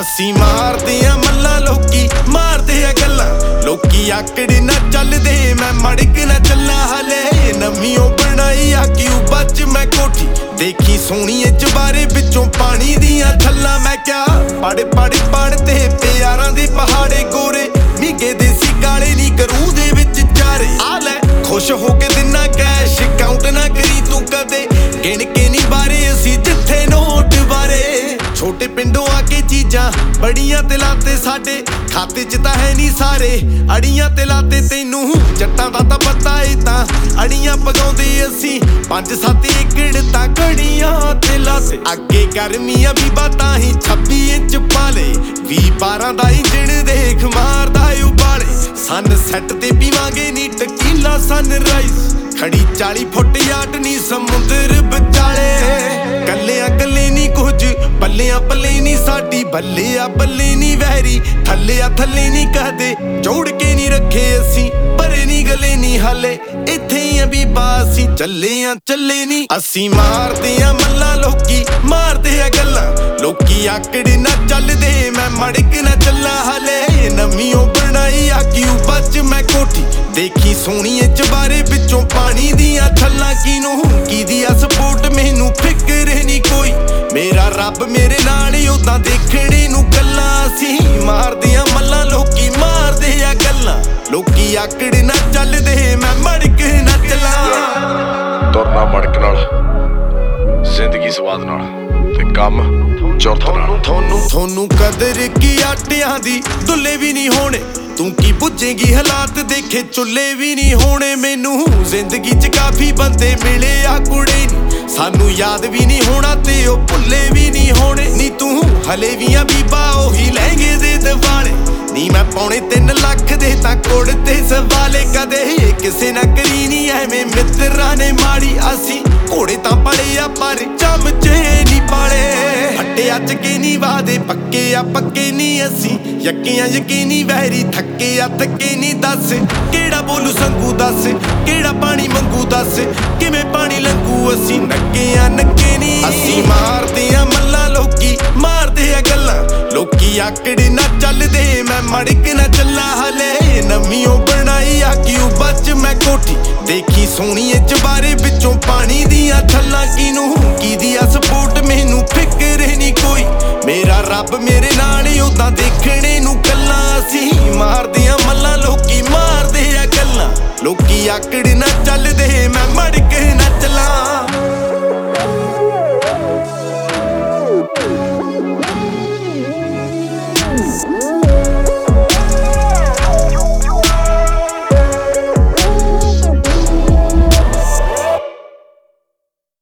ਅਸੀਂ ਮਾਰਦੇ ਆ ਮੱਲਾ, ਲੋਕੀ ਮਾਰਦੇ ਆ ਗੱਲਾਂ। ਲੋਕੀ ਆਕੜੇ ਨਾ ਚੱਲਦੇ, ਮੈਂ ਮੜਕ ਨਾ ਚੱਲਾ ਹਲੇ। ਨਵੀਂ ਬਣਾਈ ਆ ਕਿਉਂ ਬੱਚ ਮੈਂ ਕੋਠੀ। ਦੇਖੀ ਸੋਹਣੀਏ ਚਬਾਰੇ ਵਿੱਚੋਂ ਪਾਣੀ ਦੀਆਂ ਥੱਲਾਂ ਮੈਂ ਕਿਹਾ ਪੜ ਪੜ ਪੜ ਤੇ ਪਿਆਰਾਂ ਦੇ ਪਹਾੜੇ ਗੋਰੇ। ਦੇ ਸੀ ਕਾਲੇ ਨੀ ਕਰੂ ਦੇ ਵਿੱਚ ਚਾਰੇ। ਆ ਲੈ, ਖੁਸ਼ ਹੋ ਕੇ ਦਿਨਾਂ ਬੜੀਆਂ ਤੇ ਲਾਤੇ ਸਾਡੇ ਖਾਤੇ 'ਚ ਤਾਂ ਹੈ ਨਹੀਂ ਸਾਰੇ। ਅੜੀਆਂ ਤੇ ਲਾਤੇ ਤੈਨੂੰ ਜੱਟਾਂ ਦਾ ਤਾਂ ਪਤਾ ਏ ਤਾਂ। ਅੜੀਆਂ ਪਗਾਉਂਦੇ ਅਸੀਂ ਪੰਜ ਸੱਤ ਏਕੜ ਤਾਂ ਕੜੀਆਂ ਤੇ। ਲਾਤੇ ਅੱਗੇ ਗਰਮੀਆਂ ਵੀ ਬਾਤਾਂ ਹੀ 26 ਇੰਚ ਪਾਲੇ। 20 12 ਦਾ ਇੰਜਣ ਦੇਖ ਮਾਰਦਾ ਉਬਾਲੇ। ਸਨ ਸੈੱਟ ਤੇ ਪੀਵਾਂਗੇ ਨੀ ਟਕੀਲਾ ਸਨਰਾਈਜ਼ ਖੜੀ 40 ਫੁੱਟ ਯਾਟ ਨੀ ਸਮੁੰਦਰ ਵਿਚਾਲੇ। ਬੱਲਿਆ ਬੱਲੇ ਨੀ ਵਹਿਰੀ, ਥੱਲਿਆ ਥੱਲੇ ਨੀ ਕਹਦੇ, ਜੋੜ ਕੇ ਨੀ ਰੱਖੇ ਅਸੀਂ, ਪਰੇ ਨੀ ਗਲੇ ਨੀ ਹਾਲੇ, ਇੱਥੇ ਹੀ ਆ ਵੀ ਬਾਸੀ ਚੱਲੇ ਆ, ਚੱਲੇ ਨੀ। ਅਸੀਂ ਮਾਰਦੇ ਆ ਮੱਲਾ ਲੋਕੀ, ਮਾਰਦੇ ਆ ਗੱਲਾਂ, ਲੋਕੀ ਆਕੜੇ ਨਾ ਚੱਲਦੇ, ਮੈਂ ਮੜਕ ਨਾ ਚੱਲਾ ਹਾਲੇ, ਨਵੀਂ ਕੋਠੀ ਦੇਖੀ ਸੋਹਣੀਏ ਚਬਾਰੇ ਵਿੱਚੋਂ ਪਾਣੀ ਦੀਆਂ ਥੱਲਾਂ ਕਿਨੂੰ ਕੀਦੀ ਆ ਸਪੋਰਟ ਮੈਨੂੰ ਫਿਕਰ ਨਹੀਂ ਕੋਈ। ਮੇਰਾ ਰੱਬ ਮੇਰੇ ਨਾਲ ਹੀ ਉਦਾਂ ਦੇਖਣੇ ਨੂੰ ਗੱਲਾਂ ਅਸੀਂ ਮਾਰਦੇ ਆ ਮੱਲਾ ਲੋਕੀ ਮਾਰਦੇ ਆ ਗੱਲਾਂ। ਲੋਕੀ ਆਕੜ ਨਾ ਚੱਲਦੇ ਮੈਂ ਮੜਕ ਨਾ ਚੱਲਾਂ। ਤੁਰਨਾ ਮੜਕ ਨਾਲ ਜ਼ਿੰਦਗੀ ਸਵਾਦ ਨਾਲ ਤੇ ਕੰਮ ਚੁਰਤ ਨਾਲ। ਤੁਹਾਨੂੰ ਤੁਹਾਨੂੰ ਕਦਰ ਕੀ ਆਟਿਆਂ ਦੀ? ਦੁੱਲੇ ਵੀ ਨਹੀਂ ਹੋਣੇ। ਤੂੰ ਕੀ ਪੁੱਛੇਗੀ ਹਾਲਾਤ ਦੇਖੇ ਚੁੱਲੇ ਵੀ ਨਹੀਂ ਹੋਣੇ ਮੈਨੂੰ। ਜ਼ਿੰਦਗੀ 'ਚ ਕਾਫੀ ਬੰਦੇ ਮਿਲੇ ਆ ਕੁੜੇ ਨੀ। ਸਾਨੂੰ ਯਾਦ ਵੀ ਨਹੀਂ ਹੋਣਾ ਤੇ ਉਹ ਭੁੱਲੇ ਵੀ ਨਹੀਂ ਹੋਣੇ। ਨੀ ਤੂੰ, ਹਲੇ ਵੀ ਆ ਬੀਬਾ, ਉਹੀ ਲਹਿੰਗੇ ਦੇ ਦਿਵਾਲੇ। ਨੀ ਮੈਂ ਪੌਣੇ 3 ਲੱਖ ਦੇ ਤਾਂ ਕੋੜ ਤੇ ਸਵਾਲੇ। ਕਦੇ ਕਿਸੇ ਨਾ ਕਰੀ ਨਹੀਂ ਐਵੇਂ ਮਿੱਤਰਾਂ ਨੇ ਮਾੜੀ ਅਸੀਂ ਘੋੜੇ ਤਾਂ ਪੜੇ ਆ, ਪਰ ਚਮਚੇ ਨਹੀਂ ਪਾਲੇ। ਅੱਜ ਕੇ ਨਹੀਂ ਵਾਦੇ ਪੱਕੇ ਆ, ਪੱਕੇ ਨਹੀਂ ਅਸੀਂ। ਯਕੀਆਂ, ਯਕੀਨੀ ਵਹਿਰੀ ਥੱਕੇ ਆ, ਥੱਕੇ ਨਹੀਂ ਦੱਸ। ਕਿਹੜਾ ਬੋਲੂ ਸੰਗੂ ਦੱਸ? ਕਿਹੜਾ ਪਾਣੀ ਮੰਗੂ ਦੱਸ? ਕਿਵੇਂ ਪਾਣੀ ਲੰਗੂ ਅਸੀਂ? ਨੱਕੇ ਆ, ਨੱਕੇ ਨਹੀਂ ਅਸੀਂ ਮਾਰਦੇ ਆ ਮੱਲਾ ਲੋਕੀ, ਮਾਰਦੇ ਆ ਗੱਲਾਂ। ਲੋਕੀ ਆਕੜੇ ਨਾ ਚੱਲਦੇ, ਮੈਂ ਮੜਕ ਨਾ ਚੱਲਾ ਹਲੇ। ਨਵੀਂ ਬਣਾਈ ਆ ਕਿਉਂ ਬੱਚ ਮੈਂ ਕੋਠੀ। ਦੇਖੀ ਸੋਹਣੀਏ ਚਬਾਰੇ ਵਿੱਚੋਂ ਪਾਣੀ ਦੀਆਂ ਥੱਲਾਂ ਕਿਨੂੰ? ਕੀਦੀ ਆ ਰੱਬ ਮੇਰੇ ਨਾਲ ਹੀ ਉਦਾਂ ਦੇਖਣੇ ਨੂੰ ਗੱਲਾਂ ਅਸੀਂ ਮਾਰਦੇ ਆ ਮੱਲਾ, ਲੋਕੀ ਮਾਰਦੇ ਆ ਗੱਲਾਂ। ਲੋਕੀ ਆਕੜ ਨਾ ਚੱਲਦੇ, ਮੈਂ ਮੜਕ ਨਾ ਚਲਾਂ।